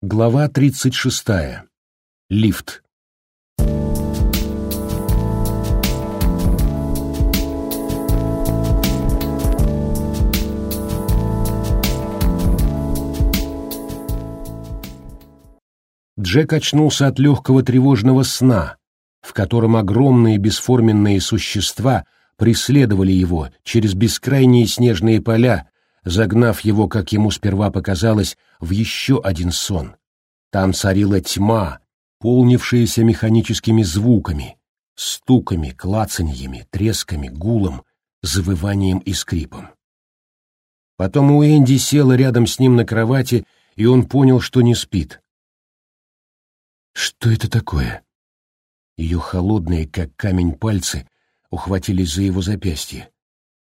Глава 36. Лифт. Джек очнулся от легкого тревожного сна, в котором огромные бесформенные существа преследовали его через бескрайние снежные поля, загнав его, как ему сперва показалось, в еще один сон. Там царила тьма, полнившаяся механическими звуками, стуками, клацаньями, тресками, гулом, завыванием и скрипом. Потом Уэнди села рядом с ним на кровати, и он понял, что не спит. Что это такое? Ее холодные, как камень, пальцы ухватились за его запястье.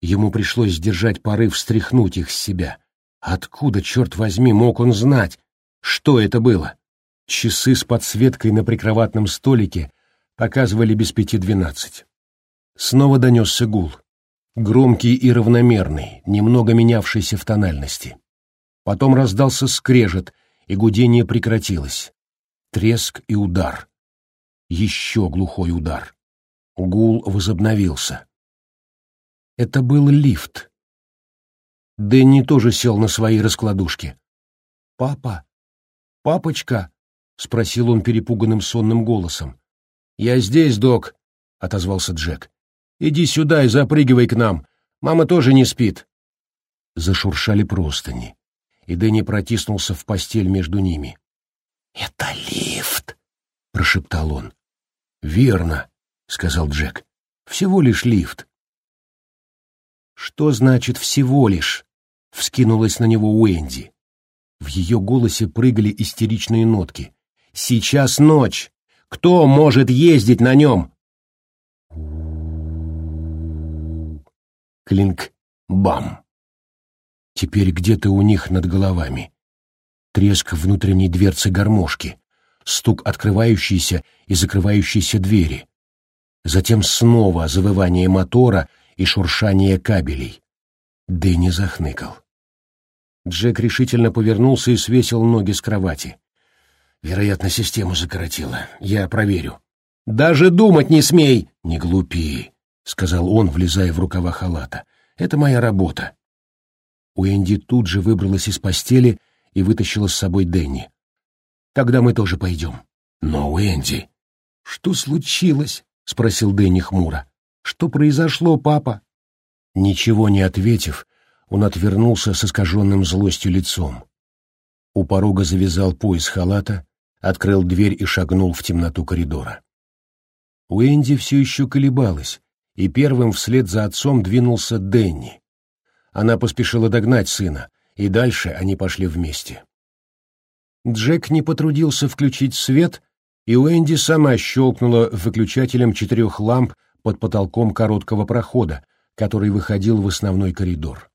Ему пришлось сдержать порыв встряхнуть их с себя. Откуда, черт возьми, мог он знать, что это было? Часы с подсветкой на прикроватном столике показывали без пяти двенадцать. Снова донесся гул. Громкий и равномерный, немного менявшийся в тональности. Потом раздался скрежет, и гудение прекратилось. Треск и удар. Еще глухой удар. Гул возобновился. Это был лифт. Дэнни тоже сел на свои раскладушки. «Папа? Папочка?» — спросил он перепуганным сонным голосом. «Я здесь, док», — отозвался Джек. «Иди сюда и запрыгивай к нам. Мама тоже не спит». Зашуршали простыни, и Дэнни протиснулся в постель между ними. «Это лифт», — прошептал он. «Верно», — сказал Джек. «Всего лишь лифт». «Что значит «всего лишь»?» — вскинулась на него Уэнди. В ее голосе прыгали истеричные нотки. «Сейчас ночь! Кто может ездить на нем?» Клинк, бам! Теперь где-то у них над головами. Треск внутренней дверцы гармошки, стук открывающейся и закрывающейся двери. Затем снова завывание мотора — и шуршание кабелей. Дэнни захныкал. Джек решительно повернулся и свесил ноги с кровати. Вероятно, систему закоротило. Я проверю. «Даже думать не смей!» «Не глупи», — сказал он, влезая в рукава халата. «Это моя работа». Уэнди тут же выбралась из постели и вытащила с собой Дэнни. «Тогда мы тоже пойдем». «Но, Уэнди...» «Что случилось?» — спросил Дэнни хмуро. Что произошло, папа?» Ничего не ответив, он отвернулся с искаженным злостью лицом. У порога завязал пояс халата, открыл дверь и шагнул в темноту коридора. Уэнди все еще колебалась, и первым вслед за отцом двинулся Дэнни. Она поспешила догнать сына, и дальше они пошли вместе. Джек не потрудился включить свет, и Уэнди сама щелкнула выключателем четырех ламп под потолком короткого прохода, который выходил в основной коридор.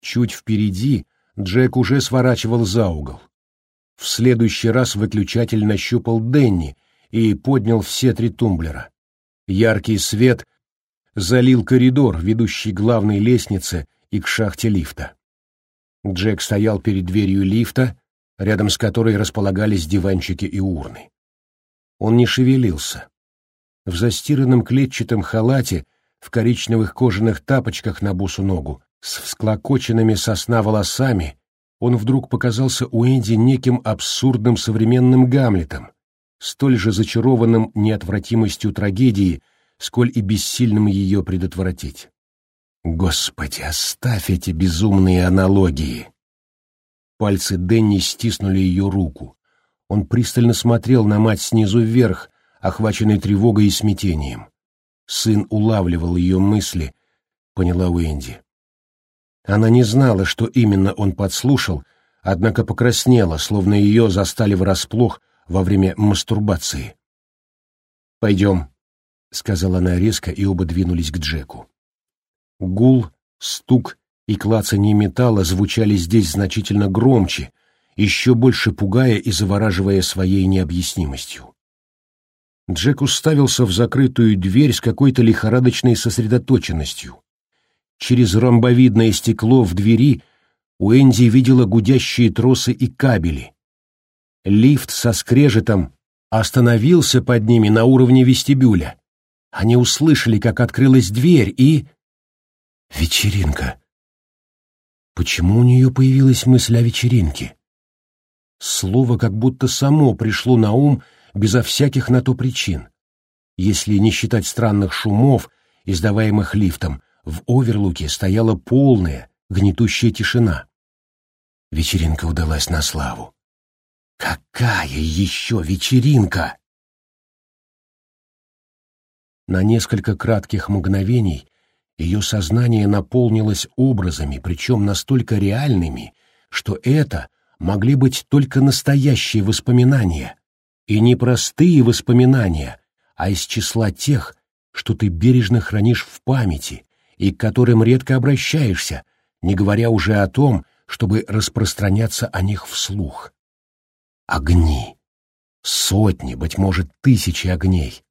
Чуть впереди Джек уже сворачивал за угол. В следующий раз выключатель нащупал Денни и поднял все три тумблера. Яркий свет залил коридор, ведущий к главной лестнице и к шахте лифта. Джек стоял перед дверью лифта, рядом с которой располагались диванчики и урны. Он не шевелился. В застиранном клетчатом халате, в коричневых кожаных тапочках на бусу ногу, с всклокоченными сосна волосами, он вдруг показался Уэнди неким абсурдным современным Гамлетом, столь же зачарованным неотвратимостью трагедии, сколь и бессильным ее предотвратить. Господи, оставь эти безумные аналогии! Пальцы Денни стиснули ее руку. Он пристально смотрел на мать снизу вверх, охваченный тревогой и смятением. Сын улавливал ее мысли, поняла Уэнди. Она не знала, что именно он подслушал, однако покраснела, словно ее застали врасплох во время мастурбации. «Пойдем», — сказала она резко, и оба двинулись к Джеку. Гул, стук и клацанье металла звучали здесь значительно громче, еще больше пугая и завораживая своей необъяснимостью. Джек уставился в закрытую дверь с какой-то лихорадочной сосредоточенностью. Через ромбовидное стекло в двери Уэнди видела гудящие тросы и кабели. Лифт со скрежетом остановился под ними на уровне вестибюля. Они услышали, как открылась дверь, и... Вечеринка. Почему у нее появилась мысль о вечеринке? Слово как будто само пришло на ум безо всяких на то причин. Если не считать странных шумов, издаваемых лифтом, в оверлуке стояла полная, гнетущая тишина. Вечеринка удалась на славу. Какая еще вечеринка? На несколько кратких мгновений ее сознание наполнилось образами, причем настолько реальными, что это могли быть только настоящие воспоминания, и не простые воспоминания, а из числа тех, что ты бережно хранишь в памяти и к которым редко обращаешься, не говоря уже о том, чтобы распространяться о них вслух. Огни. Сотни, быть может, тысячи огней.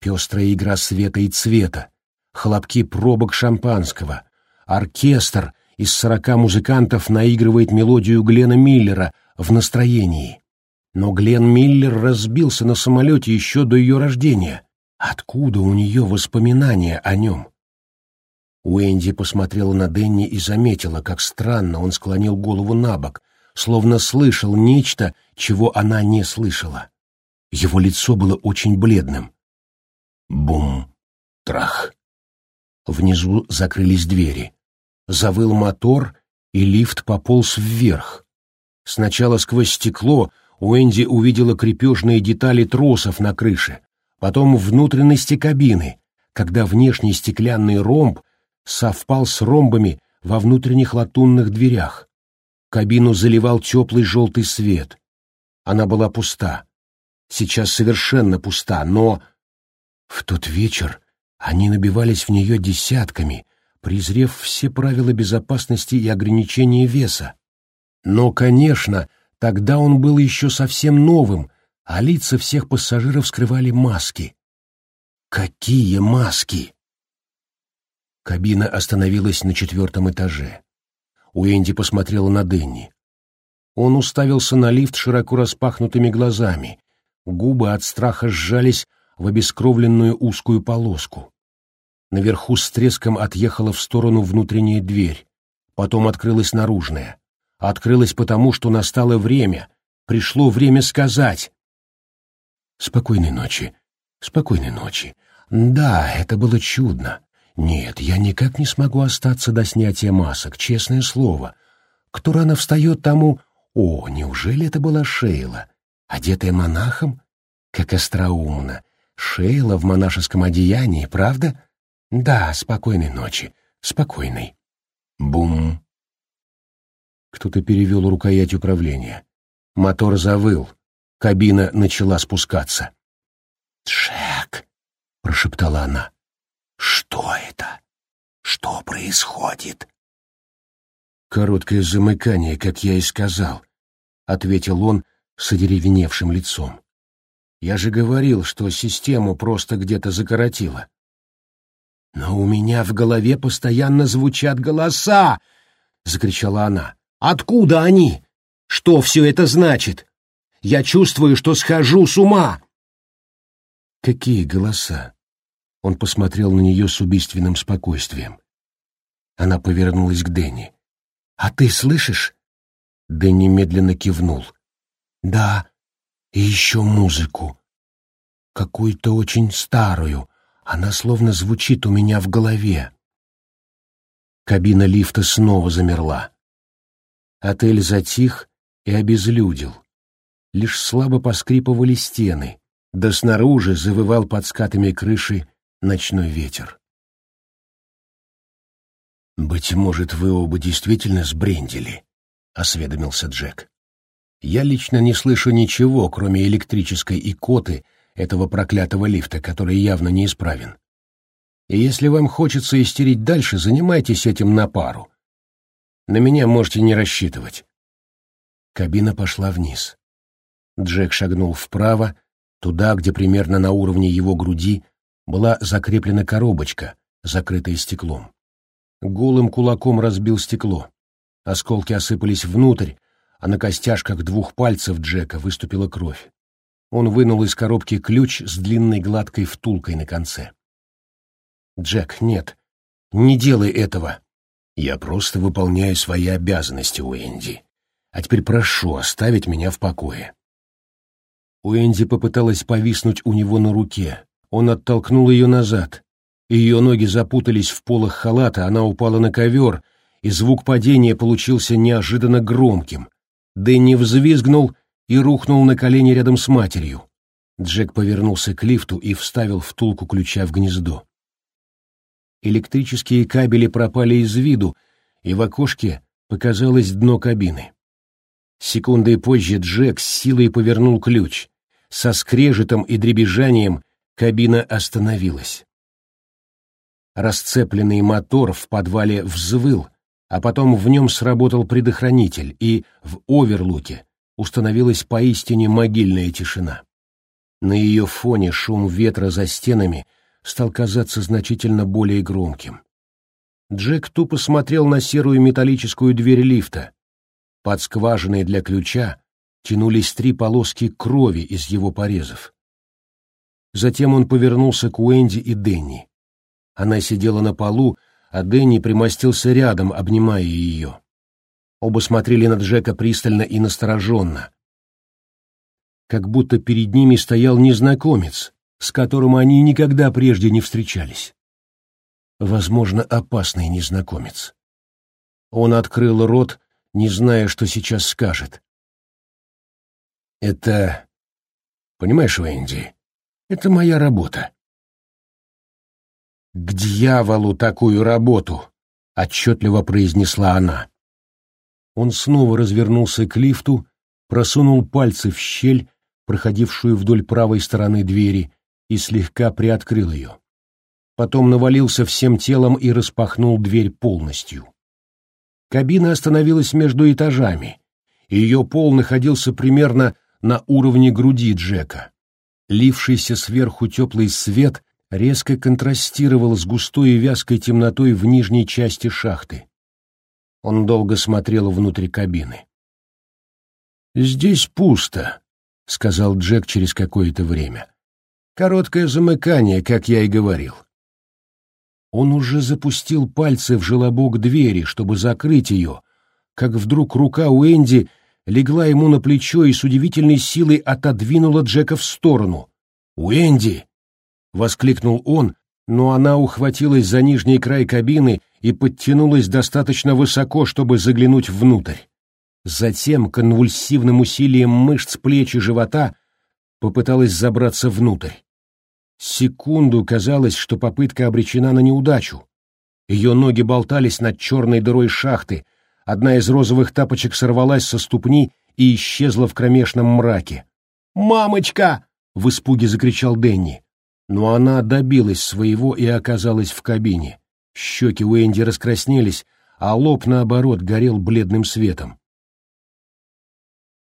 Пестрая игра света и цвета, хлопки пробок шампанского, оркестр из сорока музыкантов наигрывает мелодию Глена Миллера в настроении. Но Глен Миллер разбился на самолете еще до ее рождения. Откуда у нее воспоминания о нем? Уэнди посмотрела на Денни и заметила, как странно он склонил голову на бок, словно слышал нечто, чего она не слышала. Его лицо было очень бледным. Бум! Трах! Внизу закрылись двери. Завыл мотор, и лифт пополз вверх. Сначала сквозь стекло Уэнди увидела крепежные детали тросов на крыше, потом внутренности кабины, когда внешний стеклянный ромб совпал с ромбами во внутренних латунных дверях. Кабину заливал теплый желтый свет. Она была пуста. Сейчас совершенно пуста, но... В тот вечер они набивались в нее десятками, презрев все правила безопасности и ограничения веса. Но, конечно, тогда он был еще совсем новым, а лица всех пассажиров скрывали маски. Какие маски! Кабина остановилась на четвертом этаже. Уэнди посмотрела на Дэнни. Он уставился на лифт широко распахнутыми глазами. Губы от страха сжались в обескровленную узкую полоску. Наверху с треском отъехала в сторону внутренняя дверь. Потом открылась наружная. Открылась потому, что настало время. Пришло время сказать. Спокойной ночи. Спокойной ночи. Да, это было чудно. Нет, я никак не смогу остаться до снятия масок, честное слово. Кто рано встает, тому... О, неужели это была Шейла, одетая монахом? Как остроумно. Шейла в монашеском одеянии, правда? Да, спокойной ночи. Спокойной. Бум. Кто-то перевел рукоять управления. Мотор завыл. Кабина начала спускаться. «Джек!» — прошептала она. «Что это? Что происходит?» «Короткое замыкание, как я и сказал», — ответил он с одеревеневшим лицом. «Я же говорил, что систему просто где-то закоротило. «Но у меня в голове постоянно звучат голоса!» — закричала она. «Откуда они? Что все это значит? Я чувствую, что схожу с ума!» «Какие голоса?» Он посмотрел на нее с убийственным спокойствием. Она повернулась к Дэнни. «А ты слышишь?» Дэнни медленно кивнул. «Да, и еще музыку. Какую-то очень старую, она словно звучит у меня в голове. Кабина лифта снова замерла. Отель затих и обезлюдил. Лишь слабо поскрипывали стены, да снаружи завывал под скатами крыши ночной ветер. «Быть может, вы оба действительно сбрендили?» — осведомился Джек. «Я лично не слышу ничего, кроме электрической икоты этого проклятого лифта, который явно неисправен. И если вам хочется истерить дальше, занимайтесь этим на пару. На меня можете не рассчитывать. Кабина пошла вниз. Джек шагнул вправо, туда, где примерно на уровне его груди была закреплена коробочка, закрытая стеклом. Голым кулаком разбил стекло. Осколки осыпались внутрь, а на костяшках двух пальцев Джека выступила кровь. Он вынул из коробки ключ с длинной гладкой втулкой на конце. «Джек, нет, не делай этого. Я просто выполняю свои обязанности, Уэнди. А теперь прошу оставить меня в покое». Уэнди попыталась повиснуть у него на руке. Он оттолкнул ее назад. Ее ноги запутались в полах халата, она упала на ковер, и звук падения получился неожиданно громким. Дэнни взвизгнул и рухнул на колени рядом с матерью. Джек повернулся к лифту и вставил втулку ключа в гнездо. Электрические кабели пропали из виду, и в окошке показалось дно кабины. Секундой позже Джек с силой повернул ключ. Со скрежетом и дребезжанием кабина остановилась. Расцепленный мотор в подвале взвыл, а потом в нем сработал предохранитель, и в оверлуке установилась поистине могильная тишина. На ее фоне шум ветра за стенами стал казаться значительно более громким. Джек тупо смотрел на серую металлическую дверь лифта. Под скважиной для ключа тянулись три полоски крови из его порезов. Затем он повернулся к Уэнди и Денни. Она сидела на полу, а Дэнни примостился рядом, обнимая ее. Оба смотрели на Джека пристально и настороженно. Как будто перед ними стоял незнакомец, с которым они никогда прежде не встречались. Возможно, опасный незнакомец. Он открыл рот, не зная, что сейчас скажет. «Это... Понимаешь, Венди, это моя работа. «К дьяволу такую работу!» — отчетливо произнесла она. Он снова развернулся к лифту, просунул пальцы в щель, проходившую вдоль правой стороны двери, и слегка приоткрыл ее. Потом навалился всем телом и распахнул дверь полностью. Кабина остановилась между этажами, и ее пол находился примерно на уровне груди Джека. Лившийся сверху теплый свет резко контрастировал с густой и вязкой темнотой в нижней части шахты. Он долго смотрел внутрь кабины. «Здесь пусто», — сказал Джек через какое-то время. «Короткое замыкание, как я и говорил». Он уже запустил пальцы в желобок двери, чтобы закрыть ее, как вдруг рука Уэнди легла ему на плечо и с удивительной силой отодвинула Джека в сторону. «Уэнди!» — воскликнул он, но она ухватилась за нижний край кабины и подтянулась достаточно высоко, чтобы заглянуть внутрь. Затем конвульсивным усилием мышц плеч и живота попыталась забраться внутрь. Секунду казалось, что попытка обречена на неудачу. Ее ноги болтались над черной дырой шахты, одна из розовых тапочек сорвалась со ступни и исчезла в кромешном мраке. «Мамочка!» — в испуге закричал Денни но она добилась своего и оказалась в кабине. Щеки Уэнди раскраснелись, а лоб, наоборот, горел бледным светом.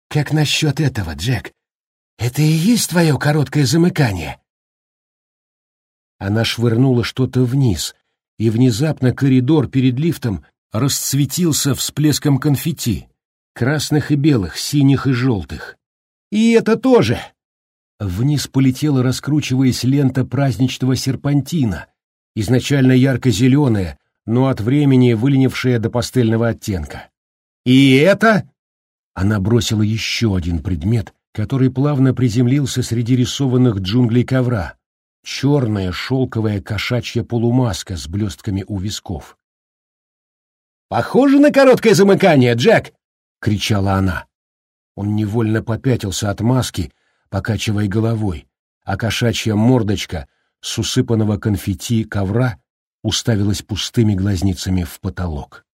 «Как насчет этого, Джек? Это и есть твое короткое замыкание?» Она швырнула что-то вниз, и внезапно коридор перед лифтом расцветился всплеском конфетти, красных и белых, синих и желтых. «И это тоже!» Вниз полетела, раскручиваясь лента праздничного серпантина, изначально ярко-зеленая, но от времени выленившая до пастельного оттенка. «И это?» Она бросила еще один предмет, который плавно приземлился среди рисованных джунглей ковра. Черная шелковая кошачья полумаска с блестками у висков. «Похоже на короткое замыкание, Джек!» — кричала она. Он невольно попятился от маски, покачивая головой, а кошачья мордочка с усыпанного конфетти ковра уставилась пустыми глазницами в потолок.